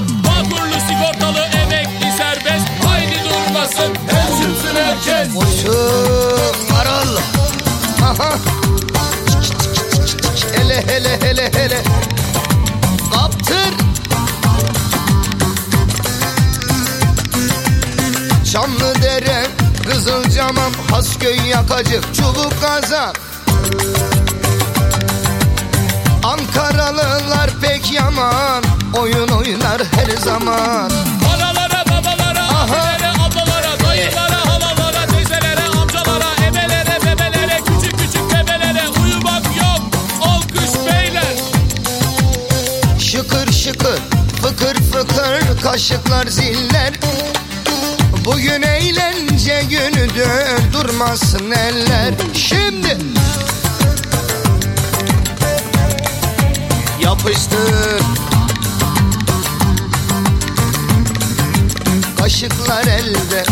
mutlu Bağkurlu sigortalı emekli serbest Haydi durmasın el çıksın herkes Koşun Marul. Aha. Hele hele hele hele. Kaptır. Çamlıdere, Kızılcamam, Hasköy, Yakacık, Çubuk Kazan. Ankaralılar pek yaman, oyun oynar her zaman. Analara, babalara, abilere, ablalara, dayılara, halalara, teyzelere, amcalara, ebelere, bebelere, küçük küçük bebelere uyumak yok. Alkış beyler. Şıkır şıkır, fıkır fıkır, kaşıklar ziller. Bugün eğlence günüdür, durmasın eller. Şimdi yapıştır. Kaşıklar elde,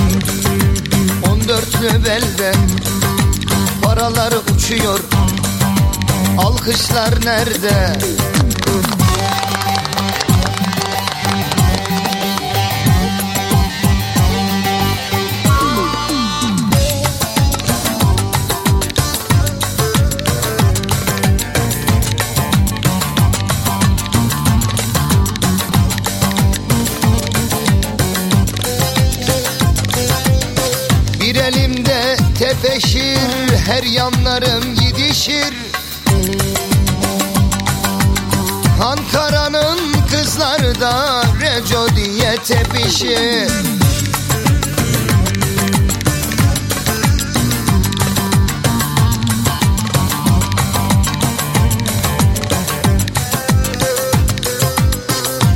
on dörtlü belde. Paralar uçuyor, alkışlar nerede? Tepeşir Her yanlarım gidişir Ankara'nın kızları da Reco diye tepişir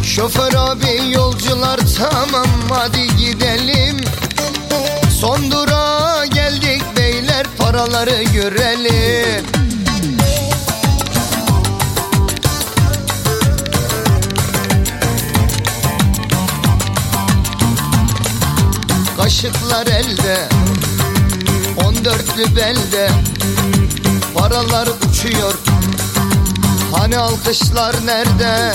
Şoför abi yolcular tamam hadi gidelim. Son geldik beyler paraları görelim. Kaşıklar elde On dörtlü belde. Paralar uçuyor. Hani alkışlar nerede?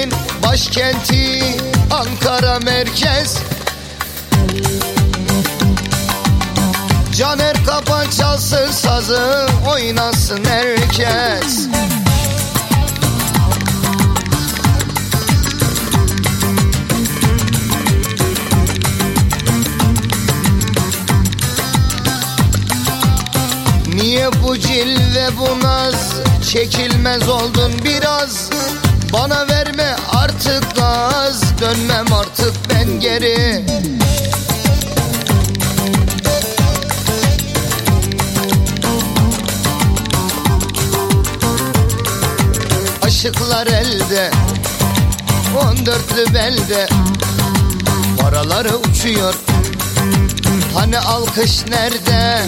Türkiye'nin başkenti Ankara merkez. Caner kapan çalsın sazı oynasın herkes. Niye bu cilve bu naz Çekilmez oldun biraz Bana verme artık gaz Dönmem artık ben geri. Aşıklar elde On dörtlü belde. Paraları uçuyor. Hani alkış nerede